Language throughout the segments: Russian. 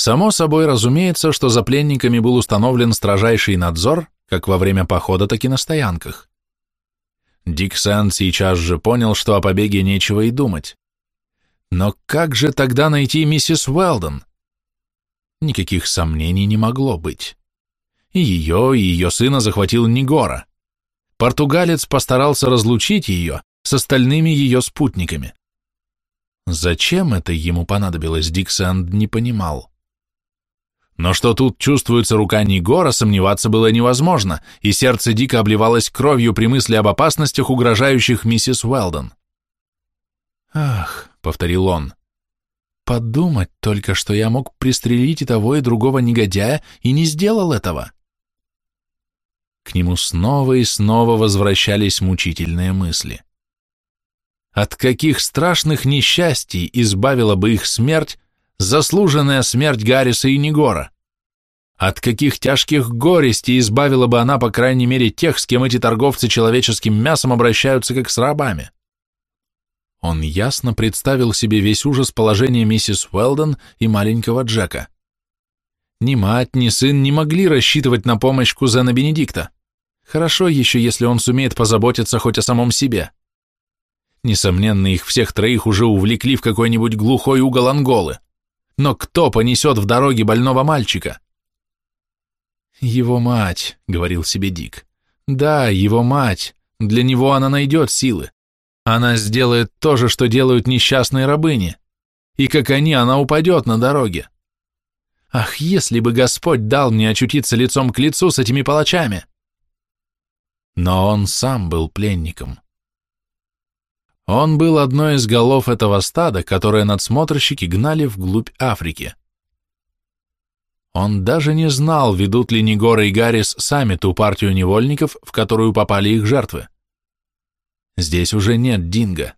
Само собой разумеется, что за пленниками был установлен строжайший надзор, как во время похода, так и на стоянках. Дик Сэнд сейчас же понял, что о побеге нечего и думать. Но как же тогда найти миссис Уэлдон? Никаких сомнений не могло быть. И ее, и ее сына захватил Нигора. Португалец постарался разлучить ее с остальными ее спутниками. Зачем это ему понадобилось, Дик Сэнд не понимал. Но что тут чувствуется рука Нигора, сомневаться было невозможно, и сердце Дика обливалось кровью при мысли об опасностях, угрожающих миссис Уэлдон. «Ах», — повторил он, — «подумать только, что я мог пристрелить и того, и другого негодяя, и не сделал этого». К нему снова и снова возвращались мучительные мысли. От каких страшных несчастий избавила бы их смерть, заслуженная смерть Гарриса и Негора. От каких тяжких горестей избавила бы она, по крайней мере, тех, с кем эти торговцы человеческим мясом обращаются как с рабами. Он ясно представил себе весь ужас положения миссис Уэлдон и маленького Джека. Ни мать, ни сын не могли рассчитывать на помощь кузена Бенедикта. Хорошо еще, если он сумеет позаботиться хоть о самом себе. Несомненно, их всех троих уже увлекли в какой-нибудь глухой угол Анголы. Но кто понесет в дороге больного мальчика? «Его мать», — говорил себе Дик. «Да, его мать. Для него она найдет силы. Она сделает то же, что делают несчастные рабыни. И как они, она упадет на дороге. Ах, если бы Господь дал мне очутиться лицом к лицу с этими палачами!» Но он сам был пленником. Он был одной из голов этого стада, которое надсмотрщики гнали вглубь Африки. Он даже не знал, ведут ли Нигора и Гаррис сами ту партию невольников, в которую попали их жертвы. Здесь уже нет Динго.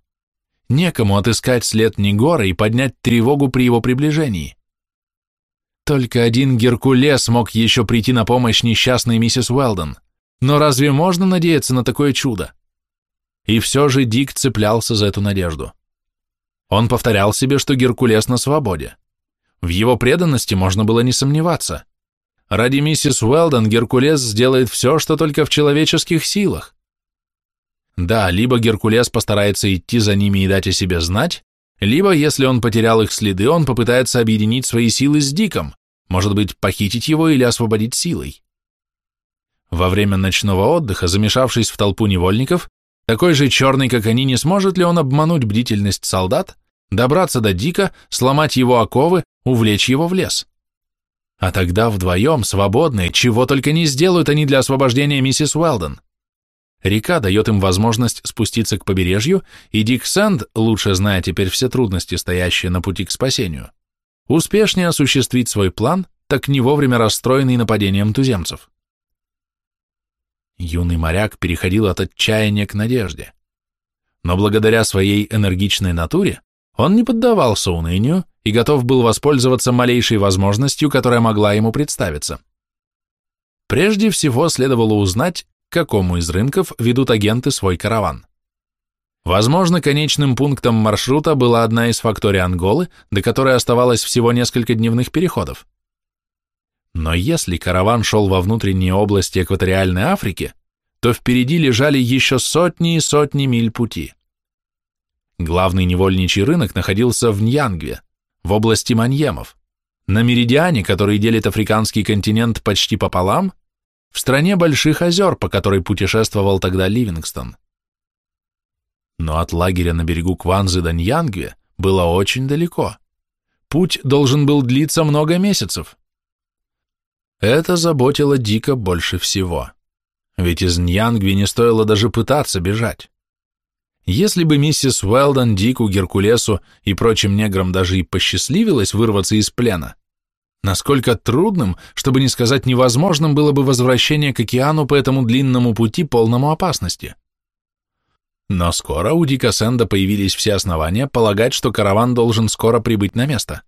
Некому отыскать след Нигора и поднять тревогу при его приближении. Только один Геркулес мог еще прийти на помощь несчастной миссис Уэлдон. Но разве можно надеяться на такое чудо? И все же Дик цеплялся за эту надежду. Он повторял себе, что Геркулес на свободе. В его преданности можно было не сомневаться. Ради миссис Уэлдон Геркулес сделает все, что только в человеческих силах. Да, либо Геркулес постарается идти за ними и дать о себе знать, либо, если он потерял их следы, он попытается объединить свои силы с Диком, может быть, похитить его или освободить силой. Во время ночного отдыха, замешавшись в толпу невольников, такой же черный, как они, не сможет ли он обмануть бдительность солдат, добраться до Дика, сломать его оковы, увлечь его в лес? А тогда вдвоем, свободные, чего только не сделают они для освобождения миссис Уэлдон. Река дает им возможность спуститься к побережью, и Дик Сэнд, лучше зная теперь все трудности, стоящие на пути к спасению, успешнее осуществить свой план, так не вовремя расстроенный нападением туземцев. Юный моряк переходил от отчаяния к надежде. Но благодаря своей энергичной натуре он не поддавался унынию и готов был воспользоваться малейшей возможностью, которая могла ему представиться. Прежде всего следовало узнать, к какому из рынков ведут агенты свой караван. Возможно, конечным пунктом маршрута была одна из факторий Анголы, до которой оставалось всего несколько дневных переходов. Но если караван шел во внутренние области экваториальной Африки, то впереди лежали еще сотни и сотни миль пути. Главный невольничий рынок находился в Ньянгве, в области Маньемов, на меридиане, который делит африканский континент почти пополам, в стране больших озер, по которой путешествовал тогда Ливингстон. Но от лагеря на берегу Кванзы до Ньянгве было очень далеко. Путь должен был длиться много месяцев. Это заботило Дика больше всего. Ведь из Ньянгви не стоило даже пытаться бежать. Если бы миссис Уэлдон, Дику, Геркулесу и прочим неграм даже и посчастливилось вырваться из плена, насколько трудным, чтобы не сказать невозможным, было бы возвращение к океану по этому длинному пути, полному опасности. Но скоро у Дика Сэнда появились все основания полагать, что караван должен скоро прибыть на место.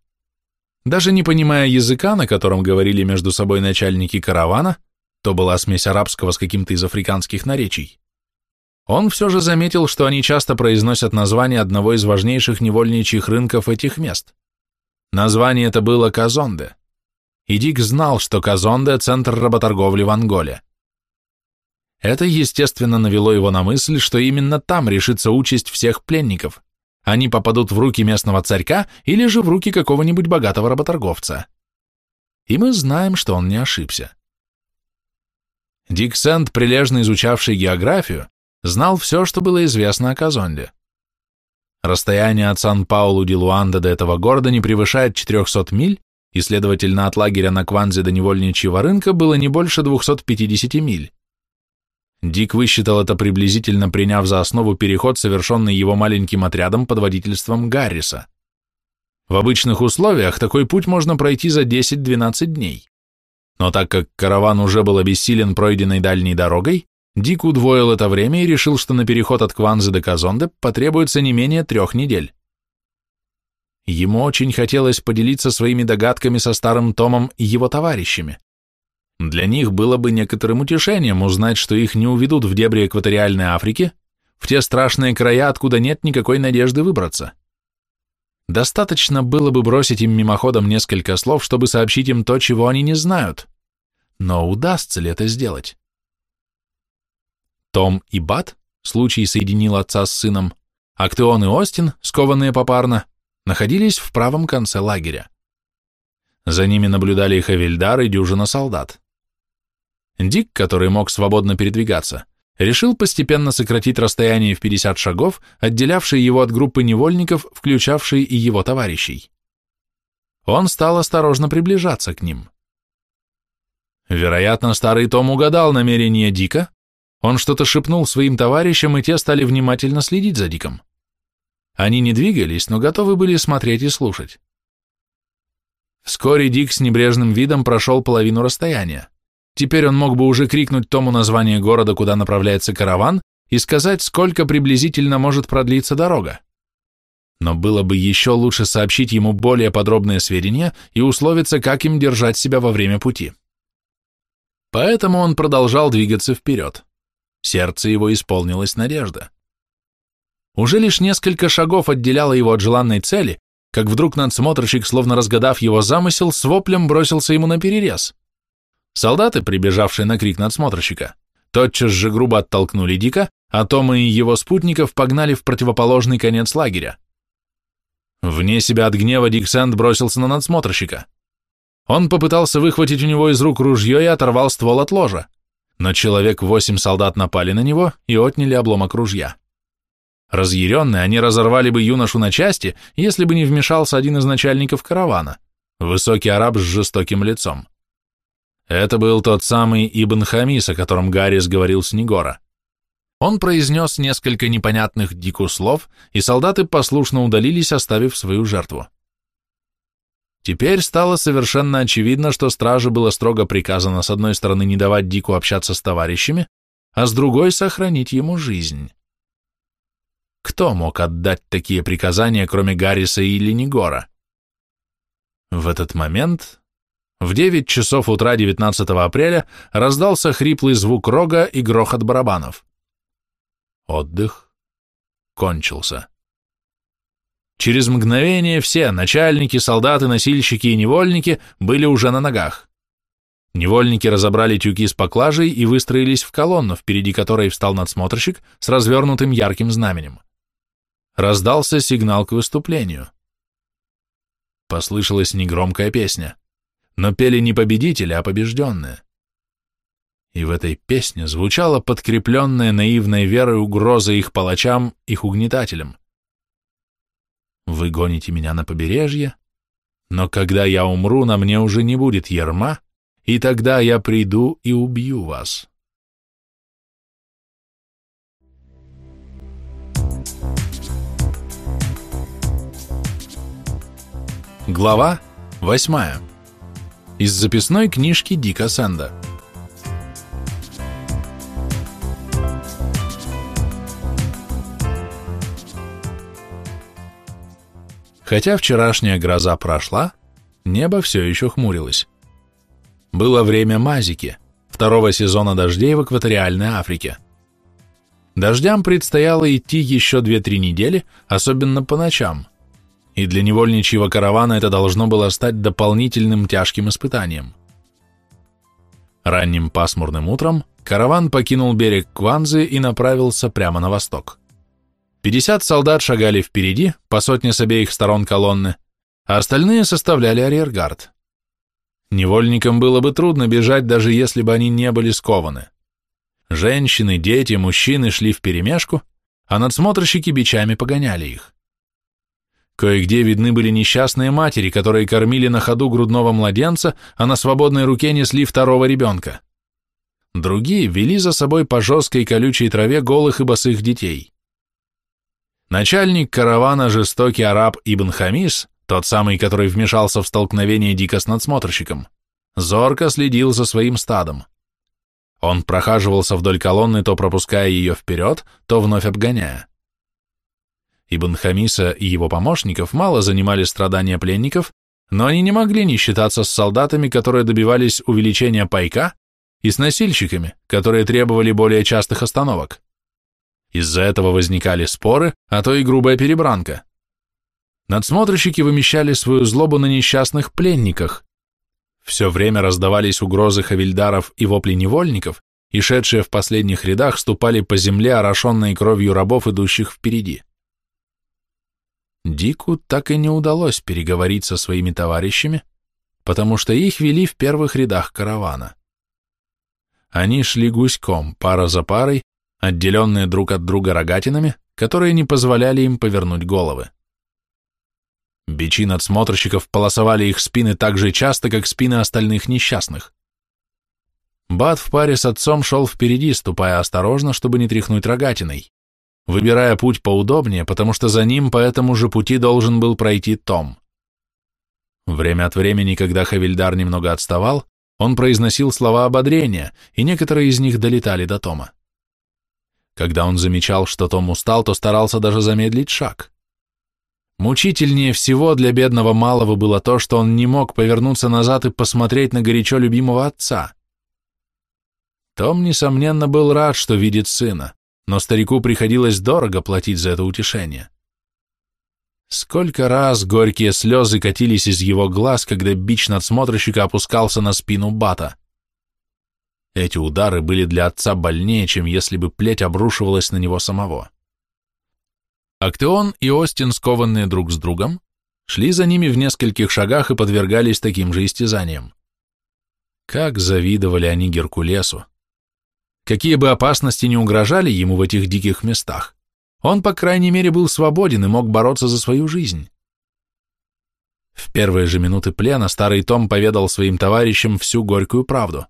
Даже не понимая языка, на котором говорили между собой начальники каравана, то была смесь арабского с каким-то из африканских наречий, он все же заметил, что они часто произносят название одного из важнейших невольничьих рынков этих мест. Название это было Казонде, и Дик знал, что Казонде – центр работорговли в Анголе. Это, естественно, навело его на мысль, что именно там решится участь всех пленников. Они попадут в руки местного царька или же в руки какого-нибудь богатого работорговца. И мы знаем, что он не ошибся. Дик Сент, прилежно изучавший географию, знал все, что было известно о Казонде. Расстояние от Сан-Паулу-ди-Луанда до этого города не превышает 400 миль, и, следовательно, от лагеря на Кванзе до невольничьего рынка было не больше 250 миль. Дик высчитал это приблизительно, приняв за основу переход, совершенный его маленьким отрядом под водительством Гарриса. В обычных условиях такой путь можно пройти за 10-12 дней. Но так как караван уже был обессилен пройденной дальней дорогой, Дик удвоил это время и решил, что на переход от Кванзы до Казонде потребуется не менее трех недель. Ему очень хотелось поделиться своими догадками со старым Томом и его товарищами. Для них было бы некоторым утешением узнать, что их не уведут в дебри экваториальной Африки, в те страшные края, откуда нет никакой надежды выбраться. Достаточно было бы бросить им мимоходом несколько слов, чтобы сообщить им то, чего они не знают. Но удастся ли это сделать? Том и Бат, случай соединил отца с сыном, Актеон и Остин, скованные попарно, находились в правом конце лагеря. За ними наблюдали Хавильдар и дюжина солдат. Дик, который мог свободно передвигаться, решил постепенно сократить расстояние в 50 шагов, отделявшее его от группы невольников, включавшей и его товарищей. Он стал осторожно приближаться к ним. Вероятно, старый Том угадал намерение Дика, он что-то шепнул своим товарищам, и те стали внимательно следить за Диком. Они не двигались, но готовы были смотреть и слушать. Вскоре Дик с небрежным видом прошел половину расстояния. Теперь он мог бы уже крикнуть Тому название города, куда направляется караван, и сказать, сколько приблизительно может продлиться дорога. Но было бы еще лучше сообщить ему более подробные сведения и условиться, как им держать себя во время пути. Поэтому он продолжал двигаться вперед. Сердце его исполнилась надежда. Уже лишь несколько шагов отделяло его от желанной цели, как вдруг надсмотрщик, словно разгадав его замысел, с воплем бросился ему на перерез. Солдаты, прибежавшие на крик надсмотрщика, тотчас же грубо оттолкнули Дика, а Тома и его спутников погнали в противоположный конец лагеря. Вне себя от гнева Дик Сэнд бросился на надсмотрщика. Он попытался выхватить у него из рук ружье и оторвал ствол от ложа, но человек восемь солдат напали на него и отняли обломок ружья. Разъяренные, они разорвали бы юношу на части, если бы не вмешался один из начальников каравана, высокий араб с жестоким лицом. Это был тот самый Ибн Хамис, о котором Гаррис говорил с Негора. Он произнес несколько непонятных дику слов, и солдаты послушно удалились, оставив свою жертву. Теперь стало совершенно очевидно, что страже было строго приказано с одной стороны не давать Дику общаться с товарищами, а с другой сохранить ему жизнь. Кто мог отдать такие приказания, кроме Гарриса или Негора? В этот момент в 9 часов утра 19 апреля раздался хриплый звук рога и грохот барабанов. Отдых кончился. Через мгновение все, начальники, солдаты, носильщики и невольники, были уже на ногах. Невольники разобрали тюки с поклажей и выстроились в колонну, впереди которой встал надсмотрщик с развернутым ярким знаменем. Раздался сигнал к выступлению. Послышалась негромкая песня но пели не победители, а побежденные. И в этой песне звучала подкрепленная наивной верой угроза их палачам, их угнетателям. «Вы гоните меня на побережье, но когда я умру, на мне уже не будет ерма, и тогда я приду и убью вас». Глава восьмая из записной книжки Дика Сэнда. Хотя вчерашняя гроза прошла, небо все еще хмурилось. Было время мазики, второго сезона дождей в экваториальной Африке. Дождям предстояло идти еще 2-3 недели, особенно по ночам. И для невольничьего каравана это должно было стать дополнительным тяжким испытанием. Ранним пасмурным утром караван покинул берег Кванзы и направился прямо на восток. 50 солдат шагали впереди, по сотне с обеих сторон колонны, а остальные составляли арьергард. Невольникам было бы трудно бежать, даже если бы они не были скованы. Женщины, дети, мужчины шли вперемешку, а надсмотрщики бичами погоняли их. Кое-где видны были несчастные матери, которые кормили на ходу грудного младенца, а на свободной руке несли второго ребенка. Другие вели за собой по жесткой колючей траве голых и босых детей. Начальник каравана жестокий араб Ибн Хамис, тот самый, который вмешался в столкновение дико с надсмотрщиком, зорко следил за своим стадом. Он прохаживался вдоль колонны, то пропуская ее вперед, то вновь обгоняя. Ибн Хамиса и его помощников мало занимали страдания пленников, но они не могли не считаться с солдатами, которые добивались увеличения пайка, и с носильщиками, которые требовали более частых остановок. Из-за этого возникали споры, а то и грубая перебранка. Надсмотрщики вымещали свою злобу на несчастных пленниках. Все время раздавались угрозы хавильдаров и вопли невольников, и шедшие в последних рядах ступали по земле, орошенной кровью рабов, идущих впереди. Дику так и не удалось переговорить со своими товарищами, потому что их вели в первых рядах каравана. Они шли гуськом, пара за парой, отделенные друг от друга рогатинами, которые не позволяли им повернуть головы. Бичи надсмотрщиков полосовали их спины так же часто, как спины остальных несчастных. Бат в паре с отцом шел впереди, ступая осторожно, чтобы не тряхнуть рогатиной выбирая путь поудобнее, потому что за ним по этому же пути должен был пройти Том. Время от времени, когда Хавильдар немного отставал, он произносил слова ободрения, и некоторые из них долетали до Тома. Когда он замечал, что Том устал, то старался даже замедлить шаг. Мучительнее всего для бедного малого было то, что он не мог повернуться назад и посмотреть на горячо любимого отца. Том, несомненно, был рад, что видит сына но старику приходилось дорого платить за это утешение. Сколько раз горькие слезы катились из его глаз, когда бич надсмотрщика опускался на спину бата. Эти удары были для отца больнее, чем если бы плеть обрушивалась на него самого. Актеон и Остин, скованные друг с другом, шли за ними в нескольких шагах и подвергались таким же истязаниям. Как завидовали они Геркулесу! Какие бы опасности не угрожали ему в этих диких местах, он, по крайней мере, был свободен и мог бороться за свою жизнь. В первые же минуты плена старый Том поведал своим товарищам всю горькую правду.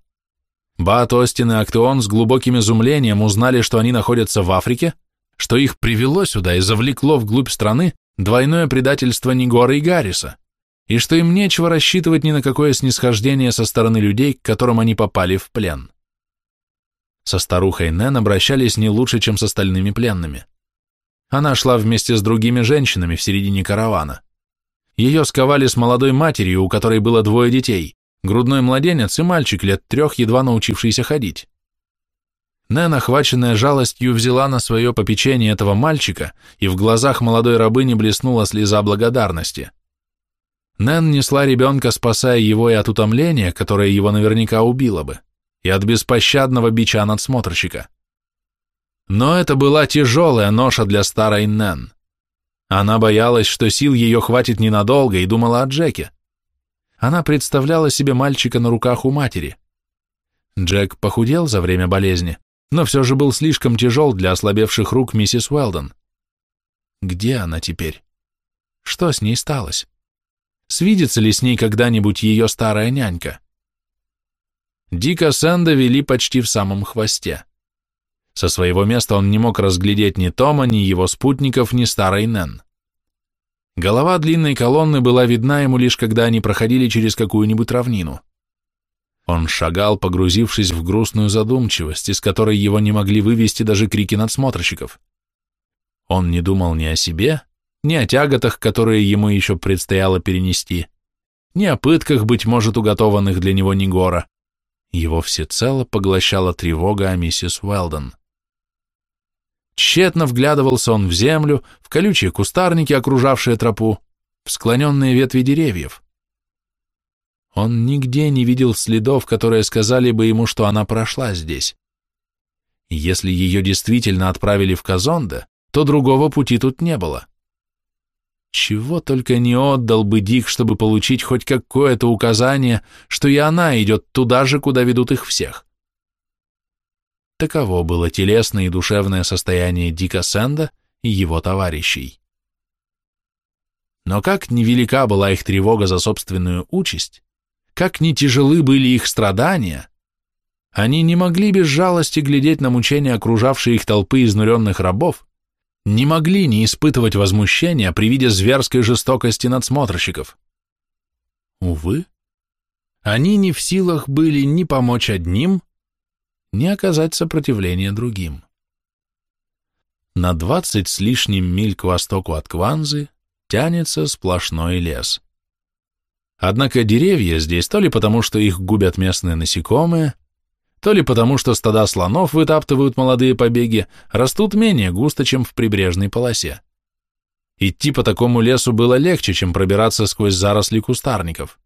Бат, Остин и Актеон с глубоким изумлением узнали, что они находятся в Африке, что их привело сюда и завлекло вглубь страны двойное предательство Нигора и Гарриса, и что им нечего рассчитывать ни на какое снисхождение со стороны людей, к которым они попали в плен. Со старухой Нэн обращались не лучше, чем с остальными пленными. Она шла вместе с другими женщинами в середине каравана. Ее сковали с молодой матерью, у которой было двое детей, грудной младенец и мальчик лет трех, едва научившийся ходить. Нэн, охваченная жалостью, взяла на свое попечение этого мальчика, и в глазах молодой рабыни блеснула слеза благодарности. Нэн несла ребенка, спасая его и от утомления, которое его наверняка убило бы и от беспощадного бича надсмотрщика. Но это была тяжелая ноша для старой Нэн. Она боялась, что сил ее хватит ненадолго, и думала о Джеке. Она представляла себе мальчика на руках у матери. Джек похудел за время болезни, но все же был слишком тяжел для ослабевших рук миссис Уэлдон. Где она теперь? Что с ней сталось? Свидится ли с ней когда-нибудь ее старая нянька? Дика Сэнда вели почти в самом хвосте. Со своего места он не мог разглядеть ни Тома, ни его спутников, ни старой Нэн. Голова длинной колонны была видна ему лишь когда они проходили через какую-нибудь равнину. Он шагал, погрузившись в грустную задумчивость, из которой его не могли вывести даже крики надсмотрщиков. Он не думал ни о себе, ни о тяготах, которые ему еще предстояло перенести, ни о пытках, быть может, уготованных для него Нигора. Его всецело поглощала тревога о миссис Уэлдон. Тщетно вглядывался он в землю, в колючие кустарники, окружавшие тропу, в склоненные ветви деревьев. Он нигде не видел следов, которые сказали бы ему, что она прошла здесь. Если ее действительно отправили в Казонде, то другого пути тут не было. Чего только не отдал бы Дик, чтобы получить хоть какое-то указание, что и она идет туда же, куда ведут их всех. Таково было телесное и душевное состояние Дика Сэнда и его товарищей. Но как невелика была их тревога за собственную участь, как не тяжелы были их страдания, они не могли без жалости глядеть на мучения окружавшей их толпы изнуренных рабов, не могли не испытывать возмущения при виде зверской жестокости надсмотрщиков. Увы, они не в силах были ни помочь одним, ни оказать сопротивление другим. На двадцать с лишним миль к востоку от Кванзы тянется сплошной лес. Однако деревья здесь то ли потому, что их губят местные насекомые, то ли потому, что стада слонов вытаптывают молодые побеги, растут менее густо, чем в прибрежной полосе. Идти по такому лесу было легче, чем пробираться сквозь заросли кустарников.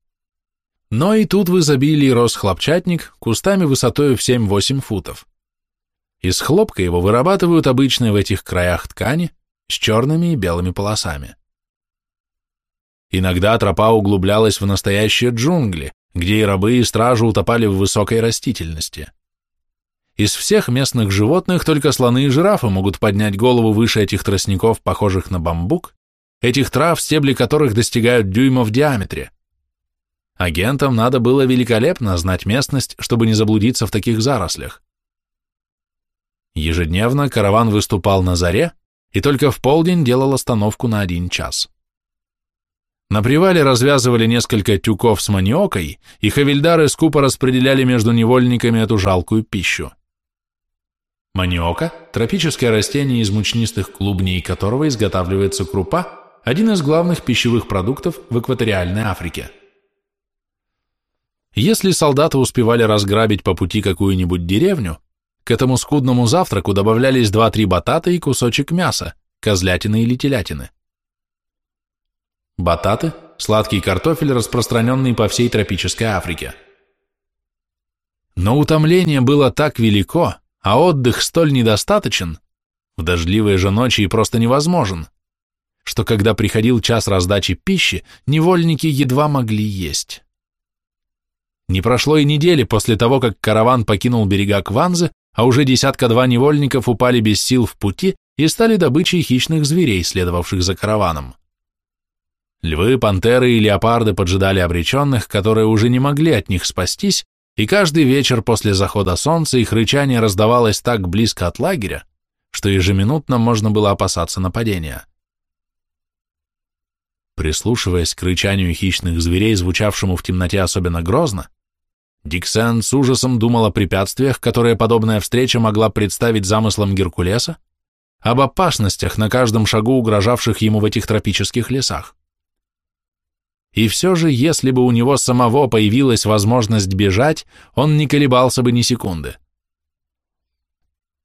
Но и тут в изобилии рос хлопчатник кустами высотой в 7-8 футов. Из хлопка его вырабатывают обычные в этих краях ткани с черными и белыми полосами. Иногда тропа углублялась в настоящие джунгли, где и рабы, и стражи утопали в высокой растительности. Из всех местных животных только слоны и жирафы могут поднять голову выше этих тростников, похожих на бамбук, этих трав, стебли которых достигают дюймов в диаметре. Агентам надо было великолепно знать местность, чтобы не заблудиться в таких зарослях. Ежедневно караван выступал на заре и только в полдень делал остановку на один час. На привале развязывали несколько тюков с маниокой, и хавильдары скупо распределяли между невольниками эту жалкую пищу. Маниока – тропическое растение из мучнистых клубней которого изготавливается крупа, один из главных пищевых продуктов в экваториальной Африке. Если солдаты успевали разграбить по пути какую-нибудь деревню, к этому скудному завтраку добавлялись 2-3 батата и кусочек мяса, козлятины или телятины. Бататы – сладкий картофель, распространенный по всей тропической Африке. Но утомление было так велико, а отдых столь недостаточен, в дождливые же ночи и просто невозможен, что когда приходил час раздачи пищи, невольники едва могли есть. Не прошло и недели после того, как караван покинул берега Кванзы, а уже десятка-два невольников упали без сил в пути и стали добычей хищных зверей, следовавших за караваном. Львы, пантеры и леопарды поджидали обреченных, которые уже не могли от них спастись, и каждый вечер после захода солнца их рычание раздавалось так близко от лагеря, что ежеминутно можно было опасаться нападения. Прислушиваясь к рычанию хищных зверей, звучавшему в темноте особенно грозно, Диксен с ужасом думал о препятствиях, которые подобная встреча могла представить замыслам Геркулеса, об опасностях на каждом шагу, угрожавших ему в этих тропических лесах. И все же, если бы у него самого появилась возможность бежать, он не колебался бы ни секунды.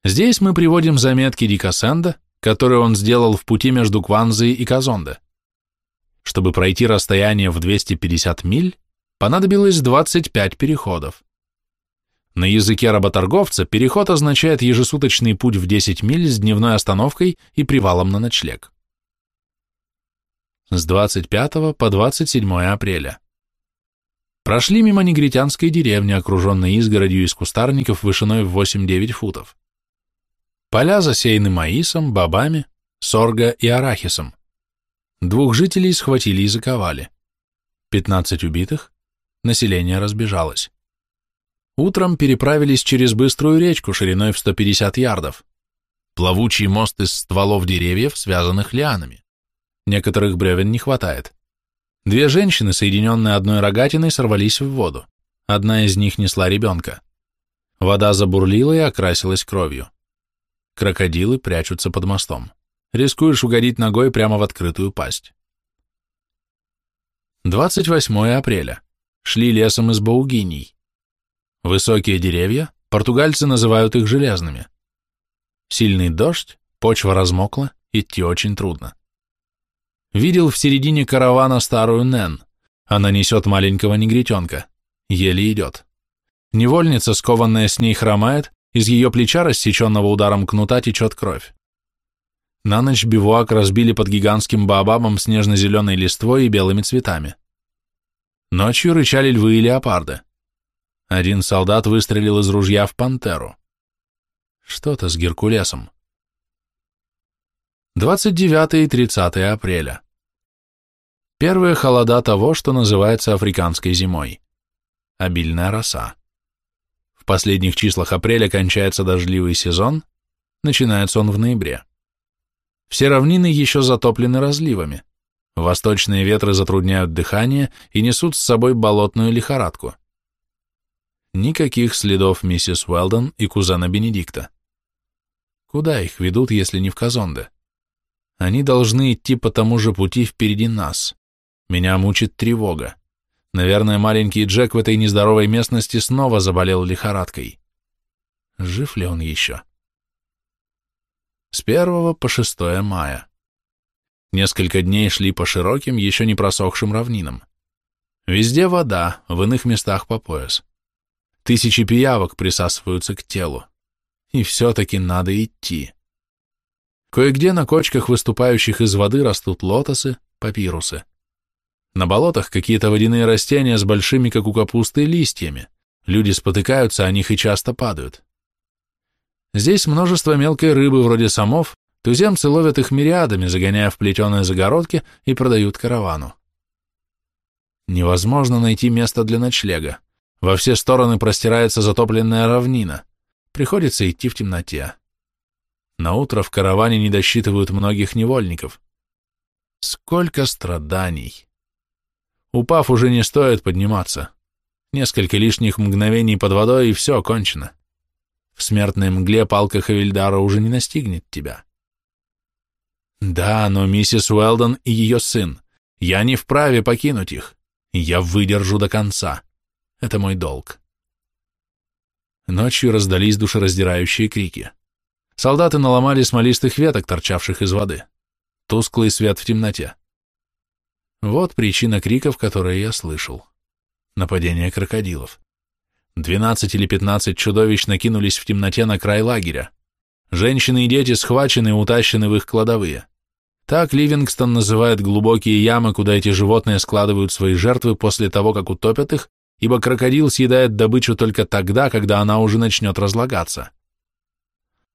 Здесь мы приводим заметки Дика Сэнда, которые он сделал в пути между Кванзой и Казонде. Чтобы пройти расстояние в 250 миль, понадобилось 25 переходов. На языке работорговца переход означает ежесуточный путь в 10 миль с дневной остановкой и привалом на ночлег с 25 по 27 апреля. Прошли мимо негритянской деревни, окруженной изгородью из кустарников вышиной в 8-9 футов. Поля засеяны маисом, бобами, сорго и арахисом. Двух жителей схватили и заковали. 15 убитых, население разбежалось. Утром переправились через быструю речку шириной в 150 ярдов. Плавучий мост из стволов деревьев, связанных лианами. Некоторых бревен не хватает. Две женщины, соединенные одной рогатиной, сорвались в воду. Одна из них несла ребенка. Вода забурлила и окрасилась кровью. Крокодилы прячутся под мостом. Рискуешь угодить ногой прямо в открытую пасть. 28 апреля. Шли лесом из Баугиний. Высокие деревья, португальцы называют их железными. Сильный дождь, почва размокла, идти очень трудно. Видел в середине каравана старую Нэн. Она несет маленького негритенка. Еле идет. Невольница, скованная с ней, хромает, из ее плеча, рассеченного ударом кнута, течет кровь. На ночь бивуак разбили под гигантским баобабом с нежно-зеленой листвой и белыми цветами. Ночью рычали львы и леопарды. Один солдат выстрелил из ружья в пантеру. Что-то с Геркулесом. 29 и 30 апреля. Первые холода того, что называется африканской зимой. Обильная роса. В последних числах апреля кончается дождливый сезон, начинается он в ноябре. Все равнины еще затоплены разливами. Восточные ветры затрудняют дыхание и несут с собой болотную лихорадку. Никаких следов миссис Уэлдон и кузена Бенедикта. Куда их ведут, если не в Казонде? Они должны идти по тому же пути впереди нас. Меня мучит тревога. Наверное, маленький Джек в этой нездоровой местности снова заболел лихорадкой. Жив ли он еще? с 1 по 6 мая. Несколько дней шли по широким, еще не просохшим равнинам. Везде вода, в иных местах по пояс. Тысячи пиявок присасываются к телу. И все-таки надо идти. Кое-где на кочках, выступающих из воды, растут лотосы, папирусы. На болотах какие-то водяные растения с большими, как у капусты, листьями. Люди спотыкаются о них и часто падают. Здесь множество мелкой рыбы, вроде самов, туземцы ловят их мириадами, загоняя в плетеные загородки и продают каравану. Невозможно найти место для ночлега. Во все стороны простирается затопленная равнина. Приходится идти в темноте. На утро в караване не досчитывают многих невольников. Сколько страданий! Упав, уже не стоит подниматься. Несколько лишних мгновений под водой, и все, кончено. В смертной мгле палка Хавильдара уже не настигнет тебя. Да, но миссис Уэлдон и ее сын. Я не вправе покинуть их. Я выдержу до конца. Это мой долг. Ночью раздались душераздирающие крики. Солдаты наломали смолистых веток, торчавших из воды. Тусклый свет в темноте. Вот причина криков, которые я слышал. Нападение крокодилов. Двенадцать или пятнадцать чудовищ накинулись в темноте на край лагеря. Женщины и дети схвачены и утащены в их кладовые. Так Ливингстон называет глубокие ямы, куда эти животные складывают свои жертвы после того, как утопят их, ибо крокодил съедает добычу только тогда, когда она уже начнет разлагаться.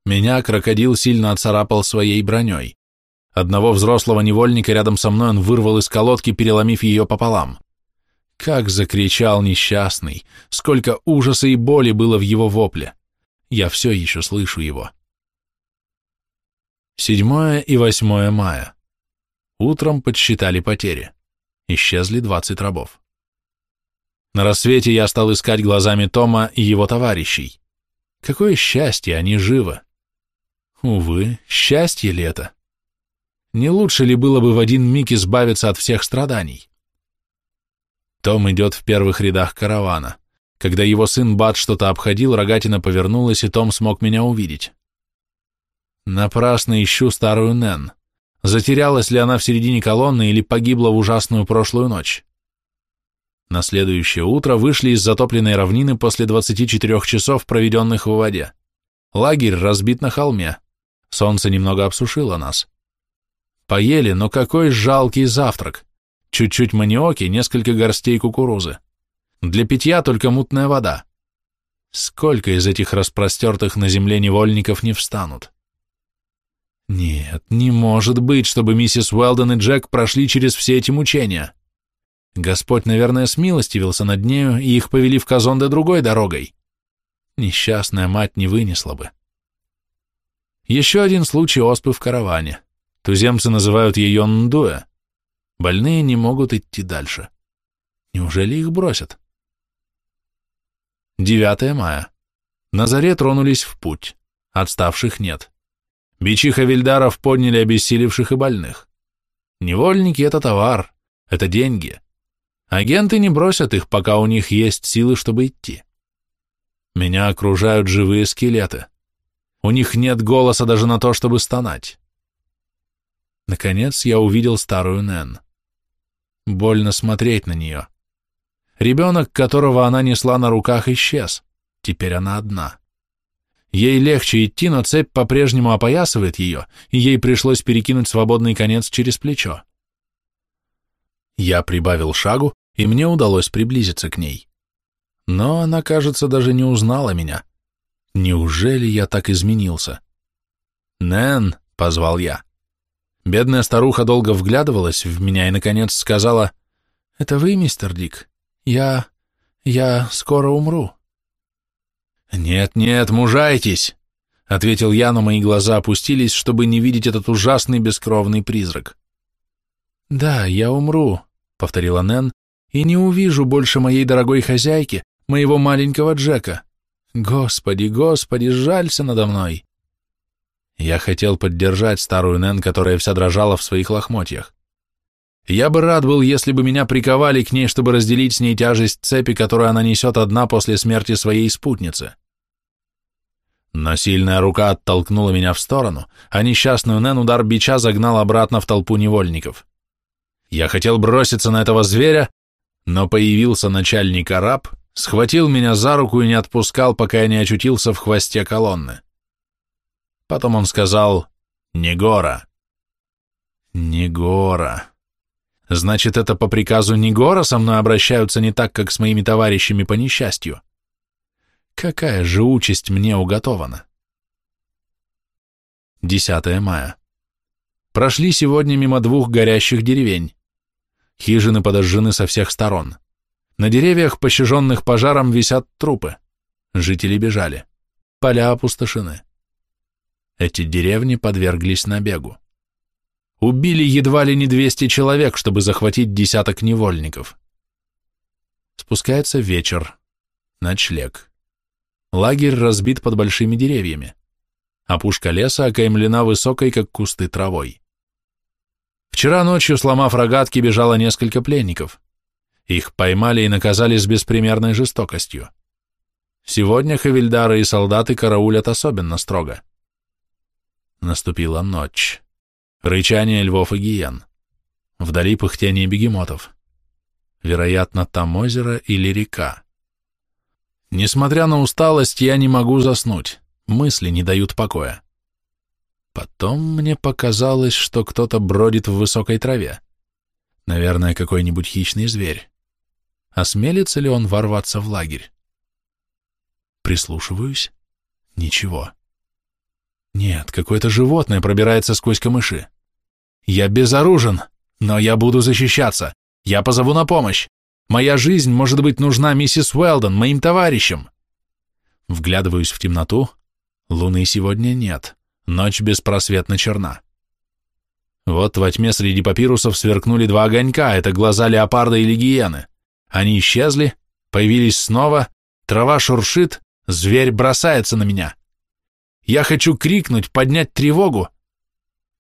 Меня крокодил сильно оцарапал своей броней. Одного взрослого невольника рядом со мной он вырвал из колодки, переломив ее пополам. Как закричал несчастный, сколько ужаса и боли было в его вопле. Я все еще слышу его. Седьмое и восьмое мая. Утром подсчитали потери. Исчезли двадцать рабов. На рассвете я стал искать глазами Тома и его товарищей. Какое счастье, они живы. Увы, счастье ли это? Не лучше ли было бы в один миг избавиться от всех страданий? Том идет в первых рядах каравана. Когда его сын Бат что-то обходил, рогатина повернулась, и Том смог меня увидеть. Напрасно ищу старую Нэн. Затерялась ли она в середине колонны или погибла в ужасную прошлую ночь? На следующее утро вышли из затопленной равнины после 24 часов, проведенных в воде. Лагерь разбит на холме. Солнце немного обсушило нас. Поели, но какой жалкий завтрак. Чуть-чуть маниоки, несколько горстей кукурузы. Для питья только мутная вода. Сколько из этих распростертых на земле невольников не встанут? Нет, не может быть, чтобы миссис Уэлдон и Джек прошли через все эти мучения. Господь, наверное, смилостивился над нею, и их повели в Казонде другой дорогой. Несчастная мать не вынесла бы. Еще один случай оспы в караване. Туземцы называют ее Ндуэ. Больные не могут идти дальше. Неужели их бросят? 9 мая. На заре тронулись в путь. Отставших нет. Бичи хавильдаров подняли обессилевших и больных. Невольники — это товар, это деньги. Агенты не бросят их, пока у них есть силы, чтобы идти. Меня окружают живые скелеты. У них нет голоса даже на то, чтобы стонать. Наконец я увидел старую Нэн. Больно смотреть на нее. Ребенок, которого она несла на руках, исчез. Теперь она одна. Ей легче идти, но цепь по-прежнему опоясывает ее, и ей пришлось перекинуть свободный конец через плечо. Я прибавил шагу, и мне удалось приблизиться к ней. Но она, кажется, даже не узнала меня. Неужели я так изменился? «Нэн», — позвал я. Бедная старуха долго вглядывалась в меня и, наконец, сказала, «Это вы, мистер Дик? Я... я скоро умру». «Нет-нет, мужайтесь!» — ответил я, но мои глаза опустились, чтобы не видеть этот ужасный бескровный призрак. «Да, я умру», — повторила Нэн, — «и не увижу больше моей дорогой хозяйки, моего маленького Джека. Господи, Господи, жалься надо мной!» Я хотел поддержать старую Нэн, которая вся дрожала в своих лохмотьях. Я бы рад был, если бы меня приковали к ней, чтобы разделить с ней тяжесть цепи, которую она несет одна после смерти своей спутницы. Но сильная рука оттолкнула меня в сторону, а несчастную Нэн удар бича загнал обратно в толпу невольников. Я хотел броситься на этого зверя, но появился начальник араб, схватил меня за руку и не отпускал, пока я не очутился в хвосте колонны. Потом он сказал «Негора». «Негора». Значит, это по приказу Негора со мной обращаются не так, как с моими товарищами по несчастью. Какая же участь мне уготована? 10 мая. Прошли сегодня мимо двух горящих деревень. Хижины подожжены со всех сторон. На деревьях, пощаженных пожаром, висят трупы. Жители бежали. Поля опустошены. Эти деревни подверглись набегу. Убили едва ли не 200 человек, чтобы захватить десяток невольников. Спускается вечер. Ночлег. Лагерь разбит под большими деревьями. Опушка леса окаймлена высокой, как кусты, травой. Вчера ночью, сломав рогатки, бежало несколько пленников. Их поймали и наказали с беспримерной жестокостью. Сегодня хавильдары и солдаты караулят особенно строго. Наступила ночь. Рычание львов и гиен. Вдали пыхтение бегемотов. Вероятно, там озеро или река. Несмотря на усталость, я не могу заснуть. Мысли не дают покоя. Потом мне показалось, что кто-то бродит в высокой траве. Наверное, какой-нибудь хищный зверь. Осмелится ли он ворваться в лагерь? Прислушиваюсь. Ничего. Нет, какое-то животное пробирается сквозь камыши. Я безоружен, но я буду защищаться. Я позову на помощь. Моя жизнь может быть нужна миссис Уэлдон, моим товарищам. Вглядываюсь в темноту. Луны сегодня нет. Ночь беспросветно черна. Вот во тьме среди папирусов сверкнули два огонька, это глаза леопарда или гиены. Они исчезли, появились снова, трава шуршит, зверь бросается на меня. Я хочу крикнуть, поднять тревогу.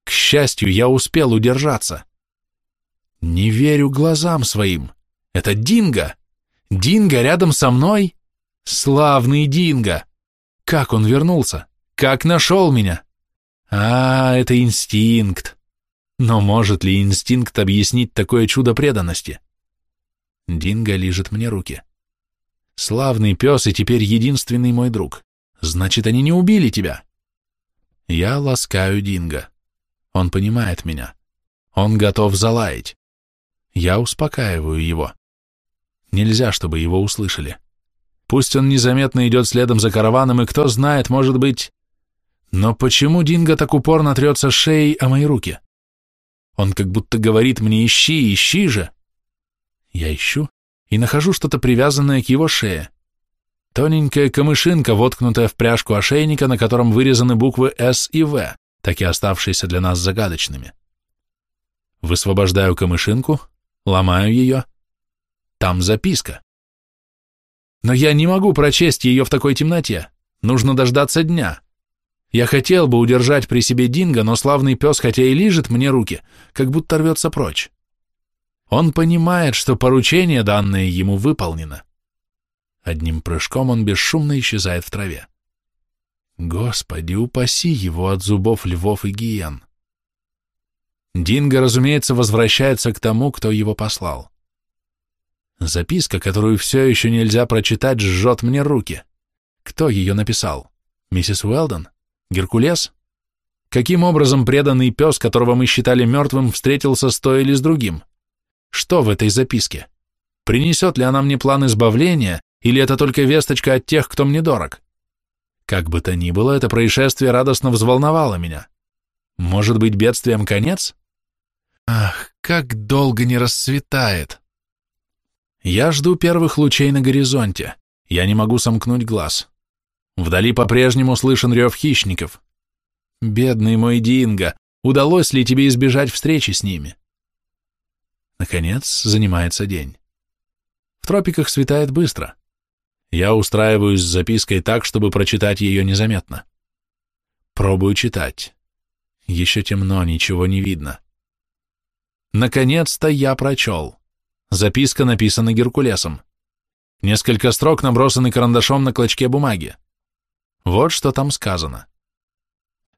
К счастью, я успел удержаться. Не верю глазам своим. Это Динго. Динго рядом со мной? Славный Динго. Как он вернулся? Как нашел меня? А, это инстинкт. Но может ли инстинкт объяснить такое чудо преданности? Динго лижет мне руки. Славный пес и теперь единственный мой друг. Значит, они не убили тебя. Я ласкаю Динго. Он понимает меня. Он готов залаять. Я успокаиваю его. Нельзя, чтобы его услышали. Пусть он незаметно идет следом за караваном, и кто знает, может быть... Но почему Динго так упорно трется шеей о мои руки? Он как будто говорит мне «ищи, ищи же». Я ищу и нахожу что-то привязанное к его шее. Тоненькая камышинка, воткнутая в пряжку ошейника, на котором вырезаны буквы «С» и «В», так и оставшиеся для нас загадочными. Высвобождаю камышинку, ломаю ее. Там записка. Но я не могу прочесть ее в такой темноте. Нужно дождаться дня. Я хотел бы удержать при себе Динго, но славный пес, хотя и лижет мне руки, как будто рвется прочь. Он понимает, что поручение, данное ему, выполнено. Одним прыжком он бесшумно исчезает в траве. Господи, упаси его от зубов львов и гиен. Динго, разумеется, возвращается к тому, кто его послал. Записка, которую все еще нельзя прочитать, жжет мне руки. Кто ее написал? Миссис Уэлдон? Геркулес? Каким образом преданный пес, которого мы считали мертвым, встретился с той или с другим? Что в этой записке? Принесет ли она мне план избавления, или это только весточка от тех, кто мне дорог? Как бы то ни было, это происшествие радостно взволновало меня. Может быть, бедствием конец? Ах, как долго не рассветает! Я жду первых лучей на горизонте. Я не могу сомкнуть глаз. Вдали по-прежнему слышен рев хищников. Бедный мой Динго, удалось ли тебе избежать встречи с ними? Наконец, занимается день. В тропиках светает быстро. Я устраиваюсь с запиской так, чтобы прочитать ее незаметно. Пробую читать. Еще темно, ничего не видно. Наконец-то я прочел. Записка написана Геркулесом. Несколько строк набросаны карандашом на клочке бумаги. Вот что там сказано.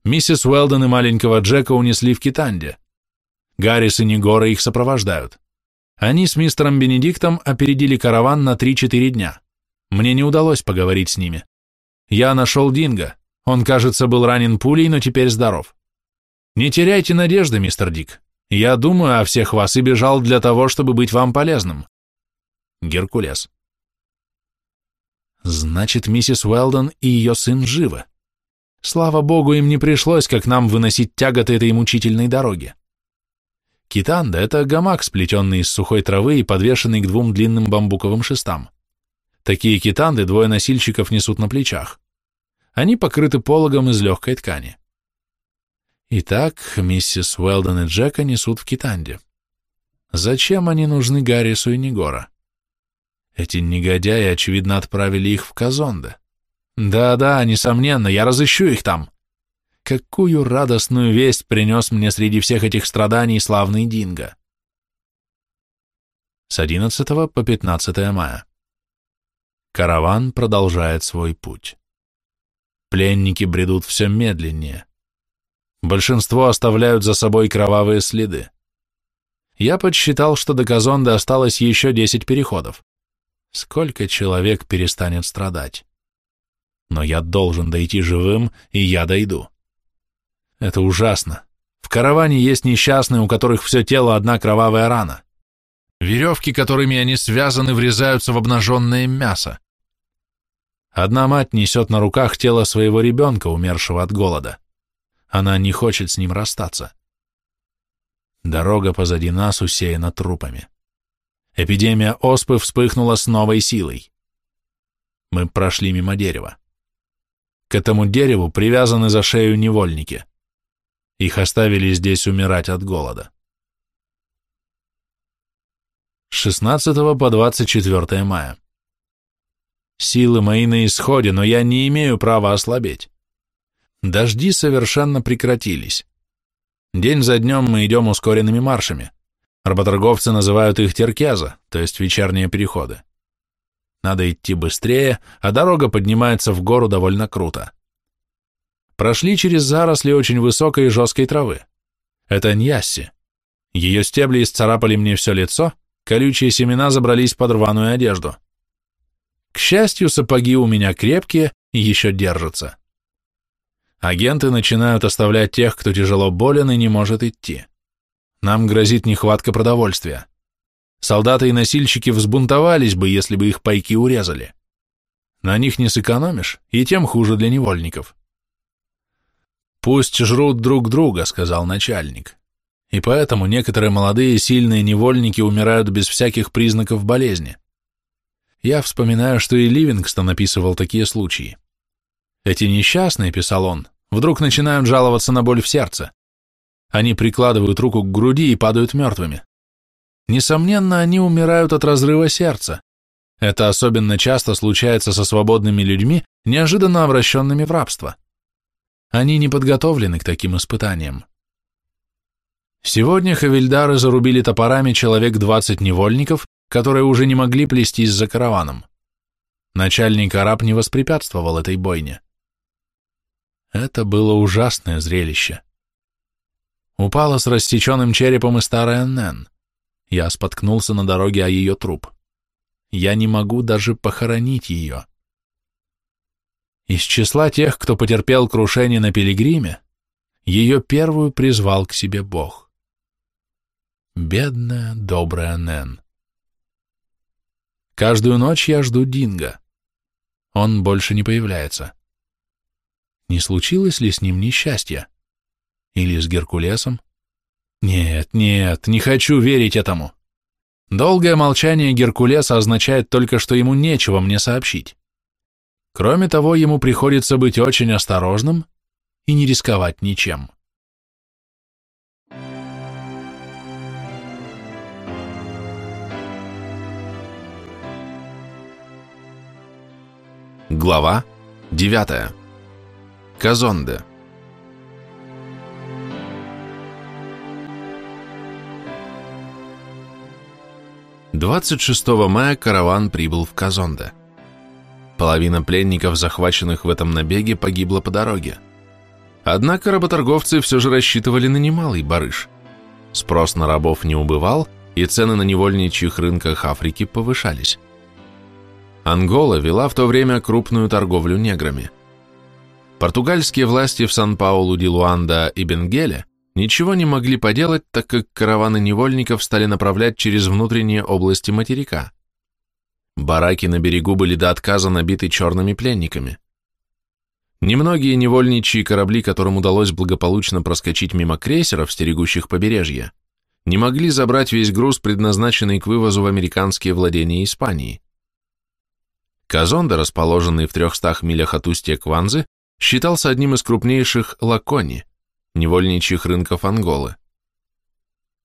Миссис Уэлдон и маленького Джека унесли в Китанде. Гаррис и Негора их сопровождают. Они с мистером Бенедиктом опередили караван на 3-4 дня. Мне не удалось поговорить с ними. Я нашел Динго. Он, кажется, был ранен пулей, но теперь здоров. Не теряйте надежды, мистер Дик. Я думаю о всех вас и бежал для того, чтобы быть вам полезным. Геркулес. Значит, миссис Уэлдон и ее сын живы. Слава богу, им не пришлось, как нам, выносить тяготы этой мучительной дороги. Китанда — это гамак, сплетенный из сухой травы и подвешенный к двум длинным бамбуковым шестам. Такие китанды двое носильщиков несут на плечах. Они покрыты пологом из легкой ткани. Итак, миссис Уэлдон и Джека несут в китанде. Зачем они нужны Гаррису и Негора? Эти негодяи, очевидно, отправили их в Казонде. Да-да, несомненно, я разыщу их там. Какую радостную весть принес мне среди всех этих страданий славный Динго. С 11 по 15 мая. Караван продолжает свой путь. Пленники бредут все медленнее. Большинство оставляют за собой кровавые следы. Я подсчитал, что до Казонды осталось еще 10 переходов. Сколько человек перестанет страдать? но я должен дойти живым, и я дойду. Это ужасно. В караване есть несчастные, у которых все тело одна кровавая рана. Веревки, которыми они связаны, врезаются в обнаженное мясо. Одна мать несет на руках тело своего ребенка, умершего от голода. Она не хочет с ним расстаться. Дорога позади нас усеяна трупами. Эпидемия оспы вспыхнула с новой силой. Мы прошли мимо дерева. К этому дереву привязаны за шею невольники. Их оставили здесь умирать от голода. С 16 по 24 мая. Силы мои на исходе, но я не имею права ослабеть. Дожди совершенно прекратились. День за днем мы идем ускоренными маршами. Работорговцы называют их теркеза, то есть вечерние переходы. Надо идти быстрее, а дорога поднимается в гору довольно круто. Прошли через заросли очень высокой и жесткой травы. Это ньясси. Ее стебли исцарапали мне все лицо, колючие семена забрались под рваную одежду. К счастью, сапоги у меня крепкие и еще держатся. Агенты начинают оставлять тех, кто тяжело болен и не может идти. Нам грозит нехватка продовольствия. Солдаты и носильщики взбунтовались бы, если бы их пайки урезали. На них не сэкономишь, и тем хуже для невольников. «Пусть жрут друг друга», — сказал начальник. И поэтому некоторые молодые сильные невольники умирают без всяких признаков болезни. Я вспоминаю, что и Ливингстон описывал такие случаи. Эти несчастные, писал он, вдруг начинают жаловаться на боль в сердце. Они прикладывают руку к груди и падают мертвыми. Несомненно, они умирают от разрыва сердца. Это особенно часто случается со свободными людьми, неожиданно обращенными в рабство. Они не подготовлены к таким испытаниям. Сегодня хавильдары зарубили топорами человек 20 невольников, которые уже не могли плестись за караваном. Начальник араб не воспрепятствовал этой бойне. Это было ужасное зрелище. Упала с рассеченным черепом и старая Нэн. Я споткнулся на дороге о ее труп. Я не могу даже похоронить ее. Из числа тех, кто потерпел крушение на пилигриме, ее первую призвал к себе Бог. Бедная, добрая Нэн. Каждую ночь я жду Динго. Он больше не появляется. Не случилось ли с ним несчастье? Или с Геркулесом? Нет, нет, не хочу верить этому. Долгое молчание Геркулеса означает только, что ему нечего мне сообщить. Кроме того, ему приходится быть очень осторожным и не рисковать ничем. Глава 9. Казонде. Двадцать шестого мая караван прибыл в Казонде. Половина пленников, захваченных в этом набеге, погибла по дороге. Однако работорговцы все же рассчитывали на немалый барыш. Спрос на рабов не убывал, и цены на невольничьих рынках Африки повышались. Ангола вела в то время крупную торговлю неграми. Португальские власти в Сан-Паулу, Дилуанда и Бенгеле ничего не могли поделать, так как караваны невольников стали направлять через внутренние области материка. Бараки на берегу были до отказа набиты черными пленниками. Немногие невольничьи корабли, которым удалось благополучно проскочить мимо крейсеров, стерегущих побережье, не могли забрать весь груз, предназначенный к вывозу в американские владения Испании. Казонда, расположенный в трехстах милях от устья Кванзы, считался одним из крупнейших лакони, невольничьих рынков Анголы.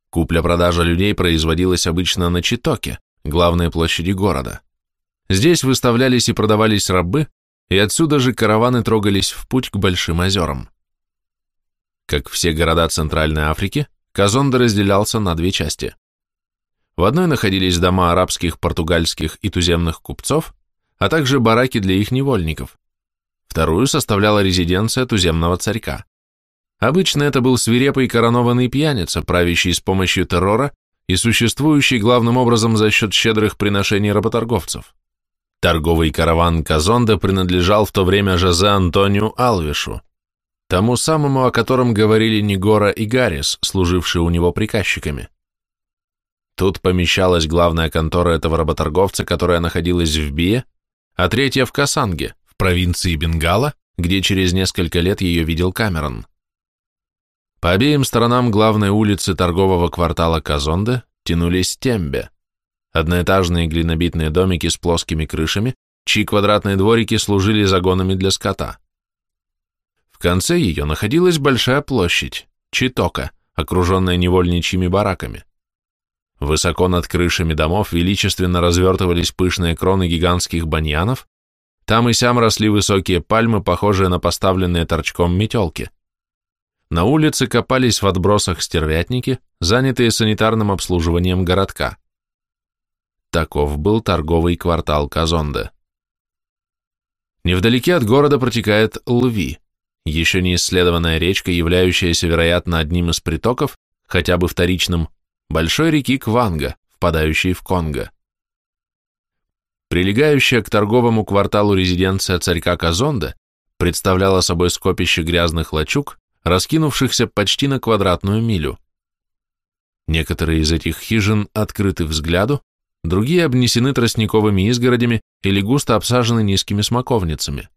Купля-продажа людей производилась обычно на Читоке, главной площади города. Здесь выставлялись и продавались рабы, и отсюда же караваны трогались в путь к Большим озерам. Как все города Центральной Африки, Казонда разделялся на две части. В одной находились дома арабских, португальских и туземных купцов, а также бараки для их невольников. Вторую составляла резиденция туземного царька. Обычно это был свирепый коронованный пьяница, правящий с помощью террора и существующий главным образом за счет щедрых приношений работорговцев. Торговый караван Казонда принадлежал в то время Жозе Антониу Алвишу, тому самому, о котором говорили Негора и Гаррис, служившие у него приказчиками. Тут помещалась главная контора этого работорговца, которая находилась в Бие, а третья в Касанге, в провинции Бенгала, где через несколько лет ее видел Камерон. По обеим сторонам главной улицы торгового квартала Казонде тянулись тембе, одноэтажные глинобитные домики с плоскими крышами, чьи квадратные дворики служили загонами для скота. В конце ее находилась большая площадь, Читока, окруженная невольничьими бараками. Высоко над крышами домов величественно развертывались пышные кроны гигантских баньянов, там и сям росли высокие пальмы, похожие на поставленные торчком метелки. На улице копались в отбросах стервятники, занятые санитарным обслуживанием городка. Таков был торговый квартал Казонде. Невдалеке от города протекает Лви, еще не исследованная речка, являющаяся, вероятно, одним из притоков, хотя бы вторичным, большой реки Кванга, впадающей в Конго. Прилегающая к торговому кварталу резиденция царька Казонде представляла собой скопище грязных лачуг, раскинувшихся почти на квадратную милю. Некоторые из этих хижин открыты взгляду, другие обнесены тростниковыми изгородями или густо обсажены низкими смоковницами.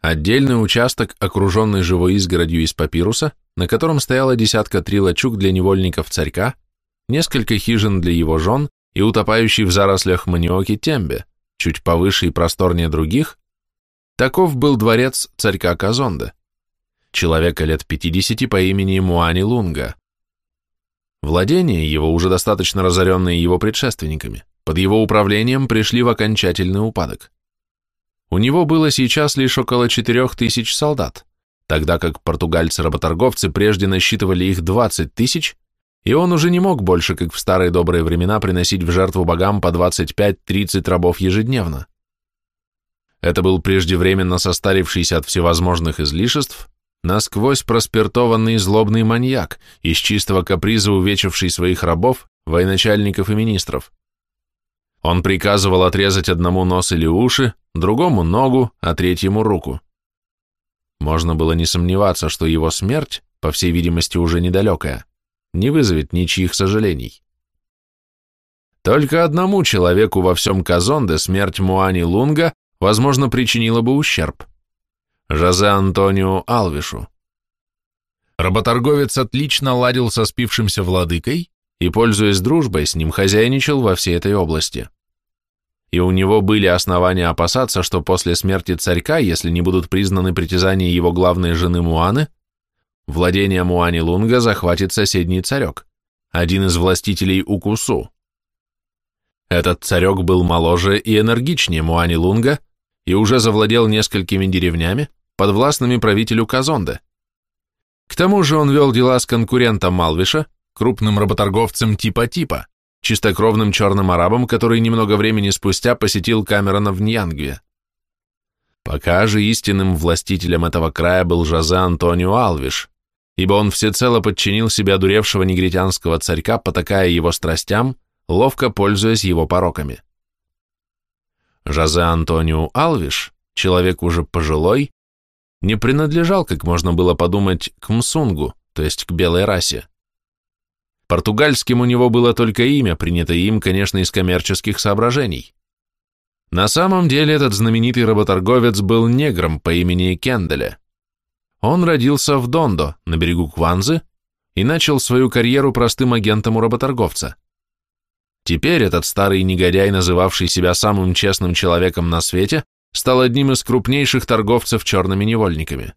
Отдельный участок, окруженный живой изгородью из папируса, на котором стояла десятка три лачуг для невольников царька, несколько хижин для его жен и утопающий в зарослях маниоки тембе, чуть повыше и просторнее других, таков был дворец царька Казонда, человека лет 50 по имени Муани Лунга. Владения его, уже достаточно разоренные его предшественниками, под его управлением пришли в окончательный упадок. У него было сейчас лишь около четырех тысяч солдат, тогда как португальцы-работорговцы прежде насчитывали их 20 тысяч, и он уже не мог больше, как в старые добрые времена, приносить в жертву богам по 25-30 рабов ежедневно. Это был преждевременно состарившийся от всевозможных излишеств, насквозь проспиртованный злобный маньяк, из чистого каприза увечивший своих рабов, военачальников и министров. Он приказывал отрезать одному нос или уши, другому ногу, а третьему руку. Можно было не сомневаться, что его смерть, по всей видимости уже недалекая, не вызовет ничьих сожалений. Только одному человеку во всем Казонде смерть Муани Лунга, возможно, причинила бы ущерб. Жозе Антонио Алвишу. Работорговец отлично ладил со спившимся владыкой и, пользуясь дружбой, с ним хозяйничал во всей этой области. И у него были основания опасаться, что после смерти царька, если не будут признаны притязания его главной жены Муаны, владение Муани Лунга захватит соседний царек, один из властителей Укусу. Этот царек был моложе и энергичнее Муани Лунга и уже завладел несколькими деревнями, подвластными правителю Казонде. К тому же он вел дела с конкурентом Малвиша, крупным работорговцем типа-типа, чистокровным черным арабом, который немного времени спустя посетил Камерона в Ньянгве. Пока же истинным властителем этого края был Жозе Антонио Алвиш, ибо он всецело подчинил себе одуревшего негритянского царька, потакая его страстям, ловко пользуясь его пороками. Жозе Антонио Алвиш, человек уже пожилой, не принадлежал, как можно было подумать, к мсунгу, то есть к белой расе. Португальским у него было только имя, принятое им, конечно, из коммерческих соображений. На самом деле этот знаменитый работорговец был негром по имени Кенделя. Он родился в Дондо, на берегу Кванзы, и начал свою карьеру простым агентом у работорговца. Теперь этот старый негодяй, называвший себя самым честным человеком на свете, стал одним из крупнейших торговцев черными невольниками.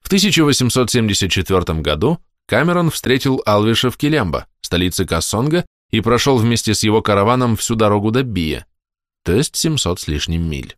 В 1874 году Камерон встретил Алвиша в Килембо, столице Кассонга, и прошел вместе с его караваном всю дорогу до Бия, то есть 700 с лишним миль.